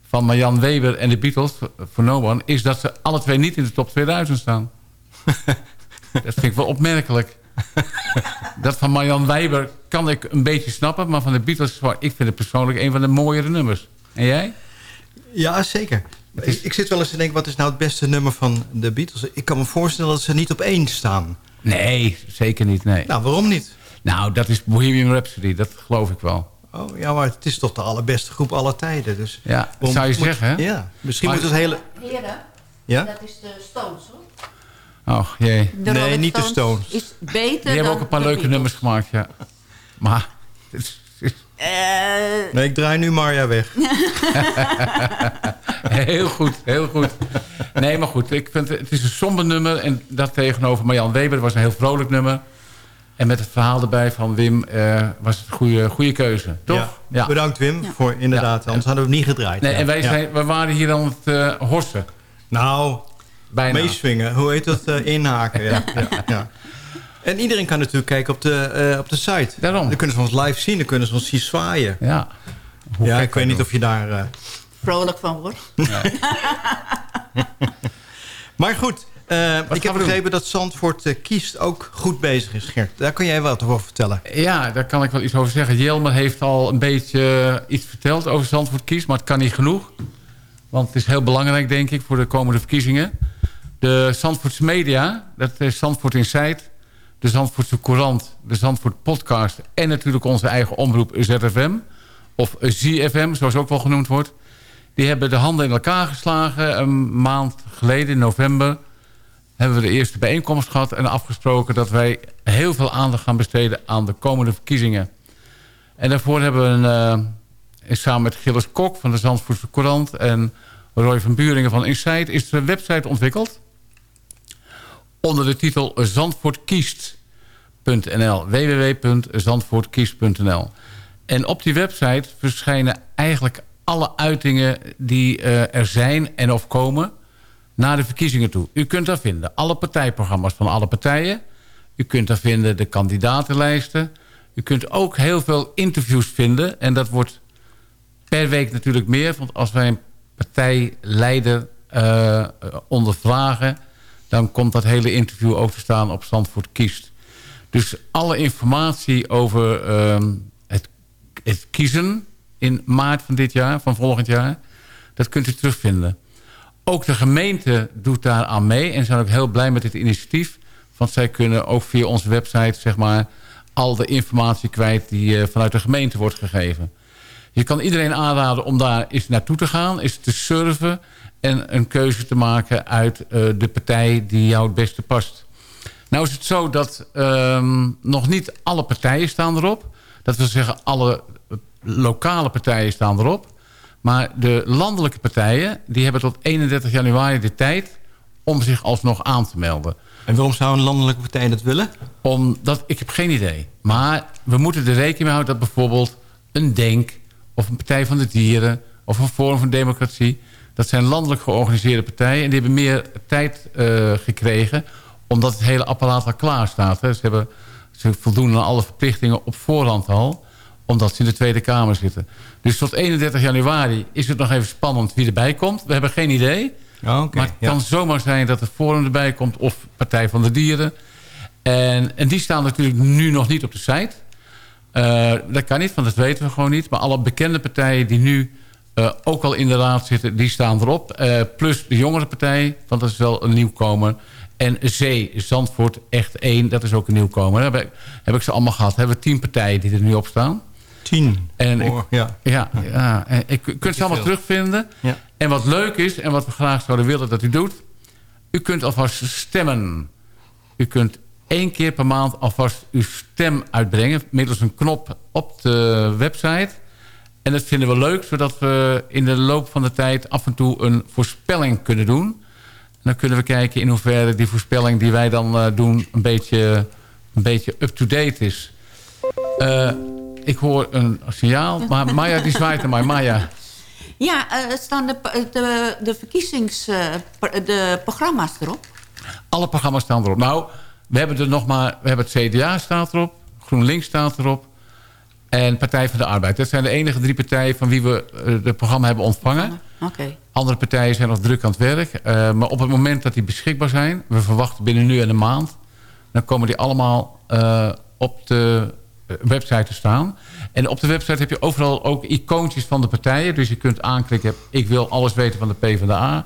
van Marjan Weber en de Beatles, voor No One... is dat ze alle twee niet in de top 2000 staan. dat vind ik wel opmerkelijk. dat van Marjan Weber kan ik een beetje snappen... maar van de Beatles, ik vind het persoonlijk een van de mooiere nummers. En jij? Ja, zeker. Ik, ik zit wel eens te denken, wat is nou het beste nummer van de Beatles? Ik kan me voorstellen dat ze niet op één staan. Nee, zeker niet, nee. Nou, waarom niet? Nou, dat is Bohemian Rhapsody, dat geloof ik wel. Oh, ja, maar het is toch de allerbeste groep aller tijden. Dus Ja, zou je moet- zeggen, hè? Ja, misschien Maar- moet het hele... Heren, Ja? dat is de Stones, hoor. Och, jee. De Nee, Rolling niet de Stones. Is beter Die hebben ook een paar leuke Beatles. nummers gemaakt, ja. Maar... het is- Eh, Nee, ik draai nu Marja weg. heel goed, heel goed. Nee, maar goed. Ik vind, het het is een somber nummer. En dat tegenover Marjan Weber was een heel vrolijk nummer. En met het verhaal erbij van Wim eh, was het een goede, goede keuze. Toch? Ja. Bedankt Wim voor inderdaad. Anders hadden we het niet gedraaid. Nee, ja. en wij, Ja. zijn, we waren hier aan het eh horsen. Nou, Bijna. meeswingen. Hoe heet dat? Eh, inhaken. Ja. Ja, ja. En iedereen kan natuurlijk kijken op de, eh, op de site. Daarom. Dan kunnen ze ons live zien. Dan kunnen ze ons zien zwaaien. Ja. ja, ik weet niet of je daar... eh, vrolijk van wordt. Maar goed, eh, ik heb begrepen dat Zandvoort eh, kiest ook goed bezig is, Gert. Daar kan jij wat over vertellen. Ja, daar kan ik wel iets over zeggen. Jelmer heeft al een beetje iets verteld over Zandvoort Kies, maar het kan niet genoeg. Want het is heel belangrijk, denk ik, voor de komende verkiezingen. De Zandvoortse media, dat is Zandvoort Insight... de Zandvoortse Courant, de Zandvoort Podcast... en natuurlijk onze eigen omroep ZFM, of ZFM, zoals ook wel genoemd wordt... die hebben de handen in elkaar geslagen. Een maand geleden, in november, hebben we de eerste bijeenkomst gehad... en afgesproken dat wij heel veel aandacht gaan besteden aan de komende verkiezingen. En daarvoor hebben we een, eh, samen met Gilles Kok van de Zandvoortse Courant... en Roy van Buringen van Insight is een website ontwikkeld... onder de titel zandvoortkiest.nl. www.zandvoortkiest.nl. En op die website verschijnen eigenlijk alle uitingen die eh, er zijn en of komen naar de verkiezingen toe. U kunt daar vinden alle partijprogramma's van alle partijen. U kunt daar vinden de kandidatenlijsten. U kunt ook heel veel interviews vinden. En dat wordt per week natuurlijk meer. Want als wij een partijleider eh ondervragen... dan komt dat hele interview ook te staan op Zandvoort Kiest. Dus alle informatie over ehm, het, het kiezen in maart van dit jaar, van volgend jaar... dat kunt u terugvinden. Ook de gemeente doet daar aan mee en zijn ook heel blij met dit initiatief. Want zij kunnen ook via onze website zeg maar, al de informatie kwijt die eh, vanuit de gemeente wordt gegeven. Je kan iedereen aanraden om daar eens naartoe te gaan, eens te surfen... en een keuze te maken uit eh, de partij die jou het beste past. Nou is het zo dat ehm, nog niet alle partijen staan erop. Dat wil zeggen, alle eh, lokale partijen staan erop. Maar de landelijke partijen die hebben tot 31 januari de tijd... om zich alsnog aan te melden. En waarom zou een landelijke partij dat willen? Omdat, ik heb geen idee. Maar we moeten er rekening mee houden dat bijvoorbeeld een DENK... of een Partij van de Dieren of een Forum van Democratie... dat zijn landelijk georganiseerde partijen... en die hebben meer tijd eh, gekregen... omdat het hele apparaat al klaar staat. Hè. Ze, hebben, ze voldoen aan alle verplichtingen op voorhand al... omdat ze in de Tweede Kamer zitten. Dus tot 31 januari is het nog even spannend wie erbij komt. We hebben geen idee... Oké, maar het ja. kan zomaar zijn dat er Forum erbij komt... of Partij van de Dieren. En, en die staan natuurlijk nu nog niet op de site. Eh, dat kan niet, want dat weten we gewoon niet. Maar alle bekende partijen die nu eh, ook al in de raad zitten... die staan erop. Eh, plus de jongere partij, want dat is wel een nieuwkomer. En Zee, Zandvoort, echt één, dat is ook een nieuwkomer. Heb ik, heb ik ze allemaal gehad. Hebben we tien partijen die er nu op staan. Tien. En ik, Oh, ja. ja, ja, en ik, u kunt ze allemaal veel. terugvinden. Ja. En wat leuk is, en wat we graag zouden willen dat u doet... u kunt alvast stemmen. U kunt één keer per maand alvast uw stem uitbrengen... middels een knop op de website. En dat vinden we leuk, zodat we in de loop van de tijd... af en toe een voorspelling kunnen doen. En dan kunnen we kijken in hoeverre die voorspelling die wij dan eh, doen... een beetje een beetje up-to-date is. Eh, ik hoor een signaal, maar Maya die zwaait naar mij. Maya, Ja, er staan de, de, de verkiezings... pro- de programma's erop. alle programma's staan erop. Nou, we hebben er nog maar... We hebben het CDA staat erop, GroenLinks staat erop... en Partij van de Arbeid. Dat zijn de enige drie partijen van wie we eh, het programma hebben ontvangen. Andere partijen zijn nog druk aan het werk. Eh, maar op het moment dat die beschikbaar zijn... we verwachten binnen nu en een maand... dan komen die allemaal eh, op de website te staan. En op de website heb je overal ook icoontjes van de partijen. Dus je kunt aanklikken... ik wil alles weten van de PvdA.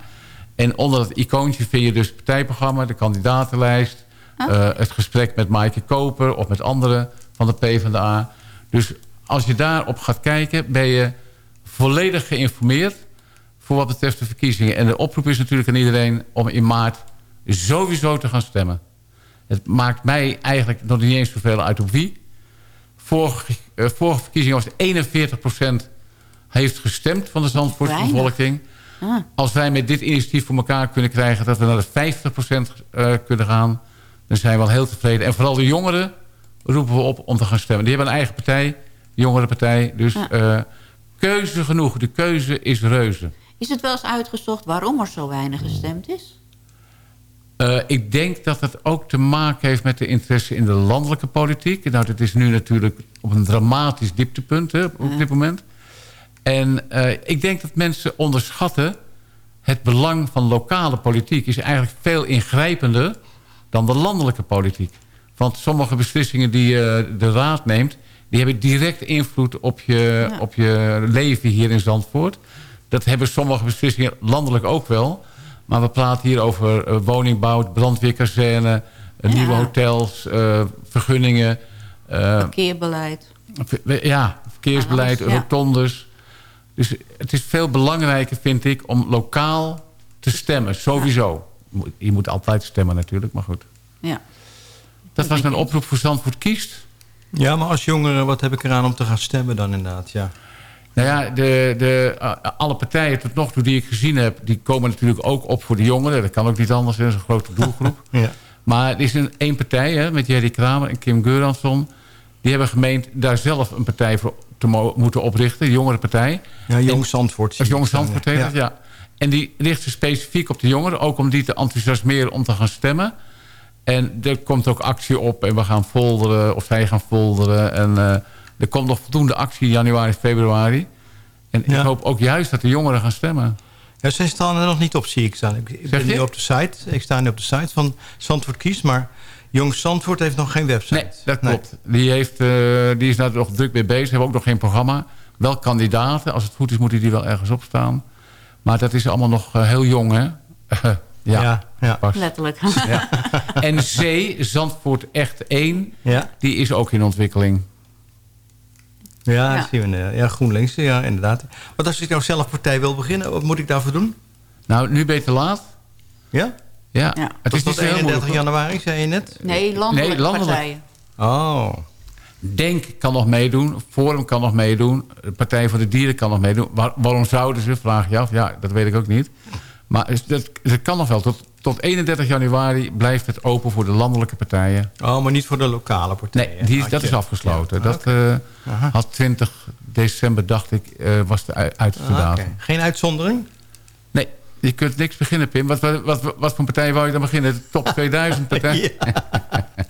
En onder dat icoontje vind je dus het partijprogramma... de kandidatenlijst... eh, het gesprek met Maaike Koper... of met anderen van de PvdA. Dus als je daarop gaat kijken... ben je volledig geïnformeerd voor wat betreft de verkiezingen. En de oproep is natuurlijk aan iedereen om in maart sowieso te gaan stemmen. Het maakt mij eigenlijk nog niet eens zoveel uit op wie. Vorige, eh, vorige verkiezingen was 41% heeft gestemd van de Zandvoortse bevolking. Ah. Als wij met dit initiatief voor elkaar kunnen krijgen... dat we naar de 50% eh, kunnen gaan... dan zijn we al heel tevreden. En vooral de jongeren roepen we op om te gaan stemmen. Die hebben een eigen partij, jongerenpartij. Dus Ja. eh, keuze genoeg. De keuze is reuze. Is het wel eens uitgezocht waarom er zo weinig gestemd is? Eh, ik denk dat het ook te maken heeft met de interesse in de landelijke politiek. Nou, dat is nu natuurlijk op een dramatisch dieptepunt hè, op dit moment. En eh, ik denk dat mensen onderschatten... het belang van lokale politiek is eigenlijk veel ingrijpender... dan de landelijke politiek. Want sommige beslissingen die eh, de raad neemt... die hebben direct invloed op je, op je leven hier in Zandvoort. Dat hebben sommige beslissingen landelijk ook wel... Maar we praten hier over eh, woningbouw, brandweerkazerne... eh, nieuwe hotels, vergunningen... Verkeerbeleid. ver- ja, verkeersbeleid, ja. rotondes. Dus het is veel belangrijker, vind ik, om lokaal te stemmen. Sowieso. Je moet altijd stemmen natuurlijk, maar goed. Ja. Dat was mijn oproep voor Zandvoort Kiest. Ja, maar als jongere, wat heb ik eraan om te gaan stemmen dan inderdaad? Ja. Nou ja, de, de, alle partijen tot nog toe die ik gezien heb... die komen natuurlijk ook op voor de jongeren. Dat kan ook niet anders, dat is een grote doelgroep. Ja. Maar er is een, één partij, hè, met Jerry Kramer en Kim Geuransson... die hebben gemeend daar zelf een partij voor te mo- moeten oprichten. De jongerenpartij. Ja, Jong Zandvoort. Jong Zandvoort ja. heet het, ja. En die richt zich specifiek op de jongeren. Ook om die te enthousiasmeren om te gaan stemmen. En er komt ook actie op. En we gaan folderen. Of zij gaan folderen. En eh, er komt nog voldoende actie in januari, februari. En ik hoop ook juist dat de jongeren gaan stemmen. Ja, zij staan er nog niet op, zie ik staan. Ik, ben nu op de site. Ik sta nu op de site van Zandvoort Kies, maar Jong Zandvoort heeft nog geen website. Nee, dat klopt. Die, heeft, eh, die is daar nog druk mee bezig. Hebben ook nog geen programma. Wel kandidaten. Als het goed is, moeten die wel ergens op staan. Maar dat is allemaal nog eh, heel jong, hè? ja, Ja, ja. Pas. Letterlijk. Ja. En C, Zandvoort Echt 1, Ja. die is ook in ontwikkeling. Ja, Ja. dat zien we. inderdaad. Ja, GroenLinks, ja, inderdaad. Wat als ik nou zelf partij wil beginnen, wat moet ik daarvoor doen? Nou, nu ben je te laat. Ja? Ja, Ja. het is tot niet zo heel 31 moeilijk. hoor. januari, zei je net? Nee, landelijke Nee, landelijk. partijen. Oh. Denk kan nog meedoen, Forum kan nog meedoen, de Partij voor de Dieren kan nog meedoen. Waar- waarom zouden ze, vraag je af. Ja, dat weet ik ook niet. Maar dat, dat kan nog wel. Tot, tot 31 januari blijft het open voor de landelijke partijen. Oh, maar niet voor de lokale partijen. Nee, die, dat is afgesloten. Ja, Dat eh, had 20 december, dacht ik, eh, was de uit- uiterste Ah, datum. Geen uitzondering? Nee, je kunt niks beginnen, Pim. Wat, wat, wat, wat voor partij wou je dan beginnen? De top 2000 partij?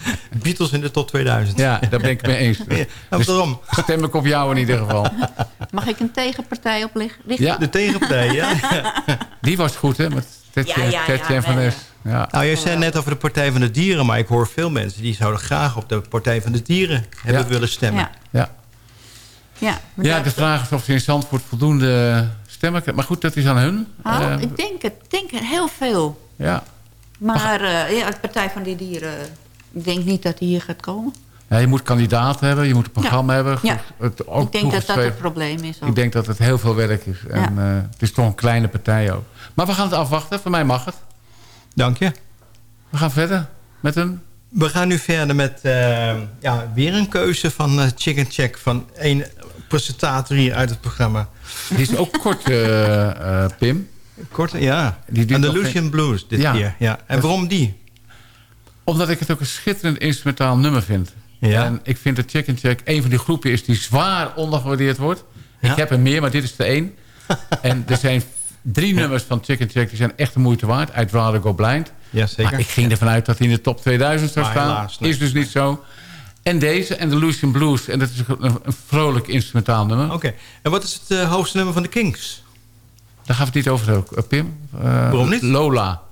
Beatles in de top 2000. Ja, daar ben ik mee eens. Ja, nou, daarom. stem ik op jou in ieder geval. Mag ik een tegenpartij oplichten? Ja. De tegenpartij, ja. Die was goed, hè? Met Tetje, Ja, ja, Tetje ja, en Van. Ja. Nou, jij zei net over de Partij van de Dieren... maar ik hoor veel mensen die zouden graag op de Partij van de Dieren hebben Ja. willen stemmen. Ja. Ja. Ja, de vraag is of ze in Zandvoort voldoende stemmen krijgen. Maar goed, dat is aan hun. Oh, Eh, ik denk het. Ik denk het heel veel. ja. Maar eh, ja, de Partij van die Dieren... Ik denk niet dat die hier gaat komen. ja, je moet kandidaten hebben, je moet een programma Ja. hebben. Ja. Het ook ik denk dat dat het probleem is. ook. Ik denk dat het heel veel werk is. En eh, het is toch een kleine partij ook. Maar we gaan het afwachten. Voor mij mag het. Dank je. We gaan verder met een... We gaan nu verder met eh, ja, weer een keuze van eh, Chicken Check... van één presentator hier uit het programma. Die is ook kort, Pim. Kort, ja. Die geen- Blues dit Ja. keer. Ja. En waarom die? Omdat ik het ook een schitterend instrumentaal nummer vind. Ja. En ik vind dat Check and Check een van die groepen is die zwaar ondergewaardeerd wordt. Ja. Ik heb er meer, maar dit is de één. en er zijn drie nummers van Check and Check die zijn echt de moeite waard. I'd Rather Go Blind. Ja, zeker. Maar ik ging ervan uit dat hij in de top 2000 zou staan. helaas, nee. Is dus niet zo. En deze, en de Lucian Blues. En dat is een, een vrolijk instrumentaal nummer. Oké. En wat is het eh, hoogste nummer van de Kings? Daar we het niet over eh, Pim. Eh, Waarom niet? Lola.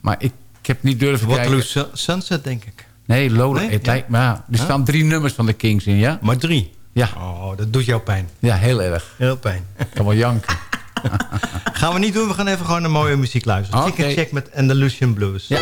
Maar ik, ik heb niet durven Waterloo kijken. Sun- Sunset, denk ik. Nee, Lola. Nee? Het Ja. lijkt, maar ja, er staan drie nummers van de Kings in, ja? Maar drie? Ja. Oh, dat doet jou pijn. Ja, heel erg. Heel pijn. Ik kan wel janken. Gaan we niet doen, we gaan even gewoon naar mooie muziek luisteren. And Check met Andalusian Blues. Ja.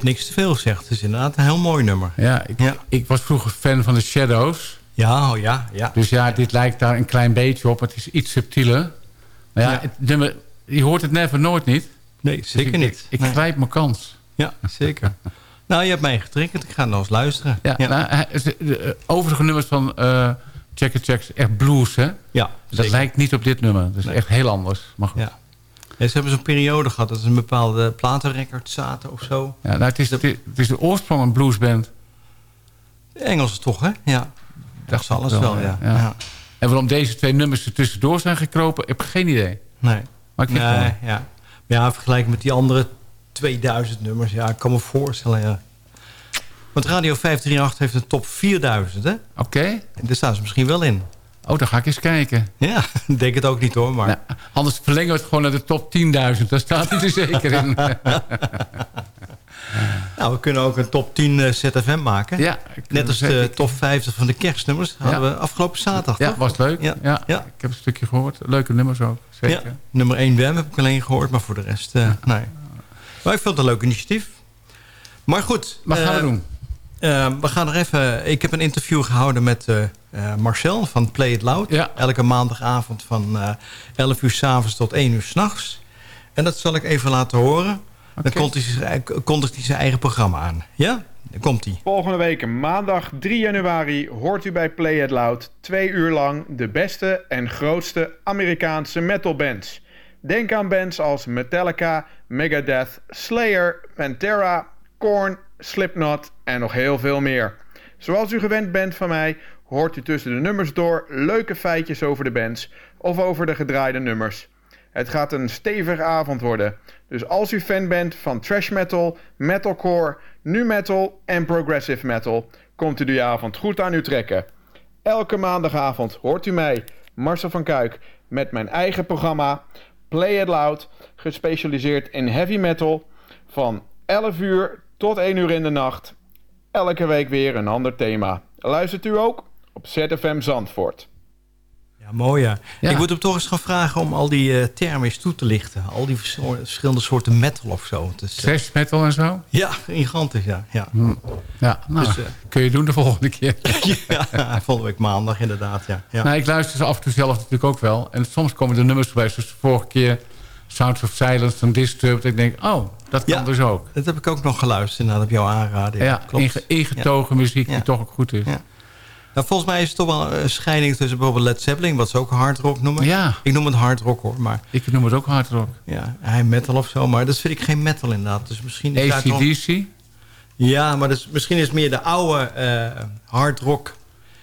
Hebt niks te veel gezegd. Het is inderdaad een heel mooi nummer. Ja, ik, ik was vroeger fan van de Shadows. Ja, oh ja, ja. Dus ja, dit lijkt daar een klein beetje op. Het is iets subtieler. Maar ja, Ja. Het nummer, je hoort het never nooit niet. Nee, Dus zeker ik, niet. Ik, grijp mijn kans. Ja, zeker. nou, je hebt mij getriggerd. Ik ga nog eens luisteren. Ja, Nou, hij- de, eh, overige nummers van eh Check It Checks, echt blues, hè? Ja, Dat zeker. lijkt niet op dit nummer. Dat is Nee. echt heel anders. Maar goed. Ja. Ja, ze hebben zo'n periode gehad dat ze een bepaalde platenrecord zaten of zo. Ja, nou, het, is, het, is, het is de oorsprong een bluesband. Engels toch, hè? Ja. Dat zal alles wel, wel, ja. ja. ja. En waarom deze twee nummers er tussendoor zijn gekropen, heb ik geen idee. Nee. Maar ik vind nee, het wel. ja. Maar ja, vergelijking met die andere 2000 nummers. Ja, ik kan me voorstellen, ja. Want Radio 538 heeft een top 4000, hè? Oké. En daar staan ze misschien wel in. Oh, dan ga ik eens kijken. Ja, ik denk het ook niet hoor, maar... Nou, anders verlengen we het gewoon naar de top 10.000. Daar staat hij er zeker in. Nou, we kunnen ook een top 10 eh, ZFM maken. Ja, Net als de top 50 van de kerstnummers. Hadden we afgelopen zatondag, ja, toch? was leuk. Ja. Ja. Ja. Ik heb een stukje gehoord. Leuke nummers ook. Zeker. Ja. Nummer 1 WEM heb ik alleen gehoord, maar voor de rest, eh, nee. Maar ik vond het een leuk initiatief. Maar goed. Wat gaan we eh, doen? Eh, we gaan er even... Ik heb een interview gehouden met eh, eh, Marcel van Play It Loud. Ja. Elke maandagavond van eh 11 uur s'avonds tot 1 uur s'nachts. En dat zal ik even laten horen. Dan kondigt hij, zijn- kondigt hij zijn eigen programma aan. Ja? Dan komt hij. Volgende week, maandag 3 januari, hoort u bij Play It Loud twee uur lang de beste en grootste Amerikaanse metalbands. Denk aan bands als Metallica, Megadeth, Slayer, Pantera, Korn, Slipknot en nog heel veel meer. Zoals u gewend bent van mij, hoort u tussen de nummers door leuke feitjes over de bands of over de gedraaide nummers. Het gaat een stevige avond worden. Dus als u fan bent van trash metal, metalcore, nu metal en progressive metal, komt u die avond goed aan u trekken. Elke maandagavond hoort u mij, Marcel van Kuik, met mijn eigen programma Play It Loud, gespecialiseerd in heavy metal, van 11 uur tot 1 uur in de nacht. Elke week weer een ander thema. Luistert u ook op ZFM Zandvoort. Ja, mooi ja. Ik moet hem toch eens gaan vragen om al die eh, termen eens toe te lichten. Al die vers- verschillende soorten metal of zo. Dus, metal en zo? ja, gigantisch ja. Ja, Hm. Ja, nou, Dus, eh, kun je doen de volgende keer. ja volgende week maandag inderdaad. Ja. Ja. Nou, ik luister ze af en toe zelf natuurlijk ook wel. En soms komen er nummers voorbij. Zoals de vorige keer Sounds of Silence van Disturbed. Ik denk, oh, dat kan Ja, dus ook. Dat heb ik ook nog geluisterd inderdaad op jouw aanraden. Ja, klopt. ingetogen muziek die toch ook goed is. Ja. Nou, volgens mij is het toch wel een scheiding tussen bijvoorbeeld Led Zeppelin... wat ze ook hard rock noemen. Ja. Ik noem het hard rock hoor, maar... Ik noem het ook hard rock. Ja, hij metal of zo, maar dat vind ik geen metal inderdaad. Dus misschien is ACDC? Ja, maar dus, misschien is het meer de oude eh, hard rock...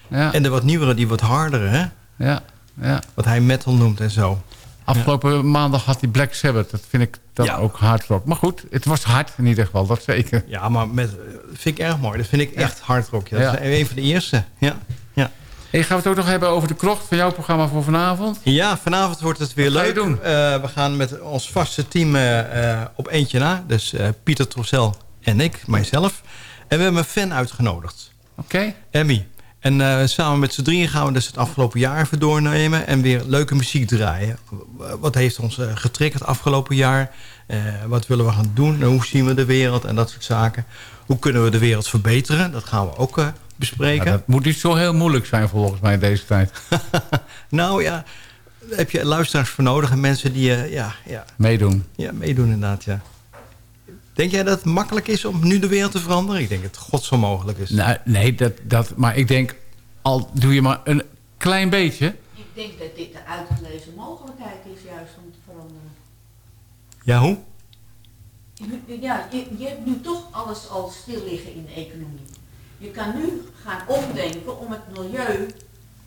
Ja. en de wat nieuwere, die wat hardere, hè? Ja, ja. Wat hij metal noemt en zo. Afgelopen maandag had hij Black Sabbath. Dat vind ik dan ook hard rock. Maar goed, het was hard in ieder geval, dat zeker. Ja, maar met, dat vind ik erg mooi. Dat vind ik echt hard rock. Ja. Dat is een van de eerste. Ja. Ja. Hey, gaan we het ook nog hebben over de krocht van jouw programma voor vanavond? Ja, vanavond wordt het weer Wat leuk. doen? Eh, we gaan met ons vaste team eh, eh, op eentje na. Dus eh, Pieter Trossel en ik, mijzelf. En we hebben een fan uitgenodigd. Oké. Emmy. En eh, samen met z'n drieën gaan we dus het afgelopen jaar even doornemen... en weer leuke muziek draaien. Wat heeft ons eh, getriggerd afgelopen jaar? Eh, wat willen we gaan doen? En hoe zien we de wereld? En dat soort zaken. Hoe kunnen we de wereld verbeteren? Dat gaan we ook bespreken. Ja, dat moet niet zo heel moeilijk zijn volgens mij deze tijd. Nou ja, daar heb je luisteraars voor nodig en mensen die ja, ja, Meedoen. ja, meedoen inderdaad. Ja. Denk jij dat het makkelijk is om nu de wereld te veranderen? Ik denk dat het godsonmogelijk is. Nou, nee, dat, dat, maar ik denk, al doe je maar een klein beetje... Ik denk dat dit de uitgelezen mogelijkheid is juist om te veranderen. Ja, hoe? Ja, je, je hebt nu toch alles al stil liggen in de economie. Je kan nu gaan omdenken om het milieu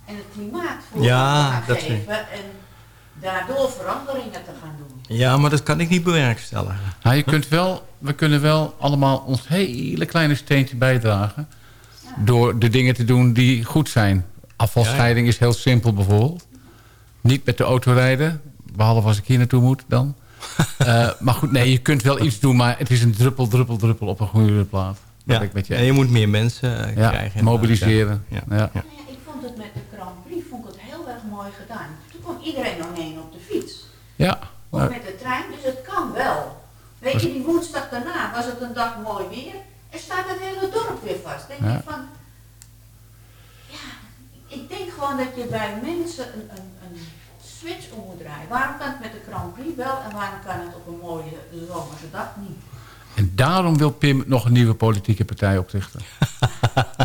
en het klimaat voor Ja, te gaan dat geven en daardoor veranderingen te gaan doen. Ja, maar dat kan ik niet bewerkstelligen. Nou, je kunt wel, we kunnen wel allemaal ons hele kleine steentje bijdragen... door de dingen te doen die goed zijn. Afvalscheiding is heel simpel bijvoorbeeld. Niet met de auto rijden, behalve als ik hier naartoe moet dan. Eh, maar goed, nee, je kunt wel iets doen... maar het is een druppel, druppel, druppel op een goede plaat. Dat Ja. ik met je En je moet meer mensen eh, Ja, krijgen. mobiliseren. Ja. Ja. Ja. Ja, ik vond het met de Grand Prix vond ik het heel erg mooi gedaan. Toen kwam iedereen fiets. Ja, Of nou, met de trein, dus het kan wel. Weet je, die woensdag daarna was het een dag mooi weer en staat het hele dorp weer vast. Denk Ja. je van, ja, ik denk gewoon dat je bij mensen een, een, een switch om moet draaien. Waarom kan het met de Grand Prix wel en waarom kan het op een mooie zomerse dag niet? en daarom wil Pim nog een nieuwe politieke partij oprichten.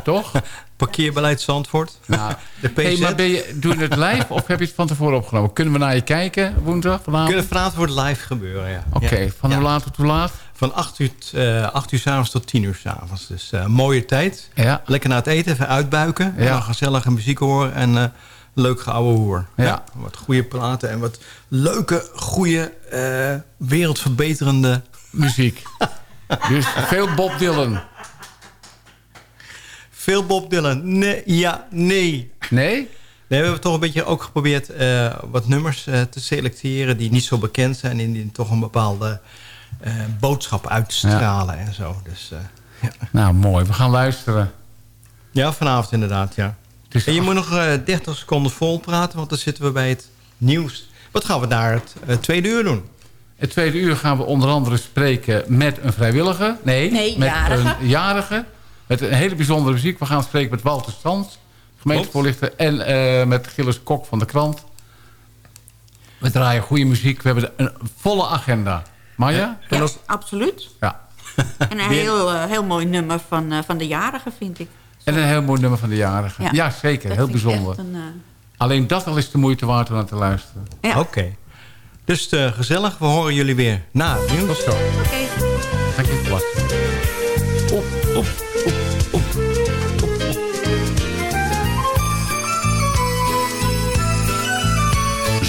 Toch? Parkeerbeleid Zandvoort. Nou, de PZ. hey, maar ben je, doe je het live of heb je het van tevoren opgenomen? Kunnen we naar je kijken woensdag vanavond? Kunnen vanavond wordt live gebeuren, ja. Oké, Ja. van hoe laat tot hoe laat? Van 8 uur, eh 8 uur s'avonds tot 10 uur s'avonds. Dus eh, mooie tijd. Ja. Lekker na het eten, even uitbuiken. En Ja. dan gezellige muziek horen en eh leuk geouwe hoer. Ja. Wat goede platen en wat leuke, goede, eh, wereldverbeterende... Muziek. Dus veel Bob Dylan. Veel Bob Dylan. Nee, ja, nee. Nee? Nee, we hebben toch een beetje ook geprobeerd eh, wat nummers eh, te selecteren... die niet zo bekend zijn en die toch een bepaalde eh, boodschap uitstralen en zo. Dus, eh, ja. Nou, mooi. We gaan luisteren. ja, vanavond inderdaad, ja. En je moet nog eh 30 seconden vol praten, want dan zitten we bij het nieuws. Wat gaan we daar het tweede uur doen? Het tweede uur gaan we onder andere spreken met een vrijwilliger. Nee, Nee, met jarige. een jarige. Met een hele bijzondere muziek. We gaan spreken met Walter Stans, gemeentevoorlichter. En eh, met Gilles Kok van de krant. We draaien goede muziek. We hebben een volle agenda. Maya? Ja, absoluut. Ja. En een heel, eh, heel mooi nummer van, eh, van de jarige vind ik. En een heel mooi nummer van de jarige. Ja, Ja, zeker. dat heel bijzonder. een, Alleen dat al is de moeite waard om naar te luisteren. Ja. Oké. Dus gezellig, we horen jullie weer na het nieuws. Tot zo. Dank je wel.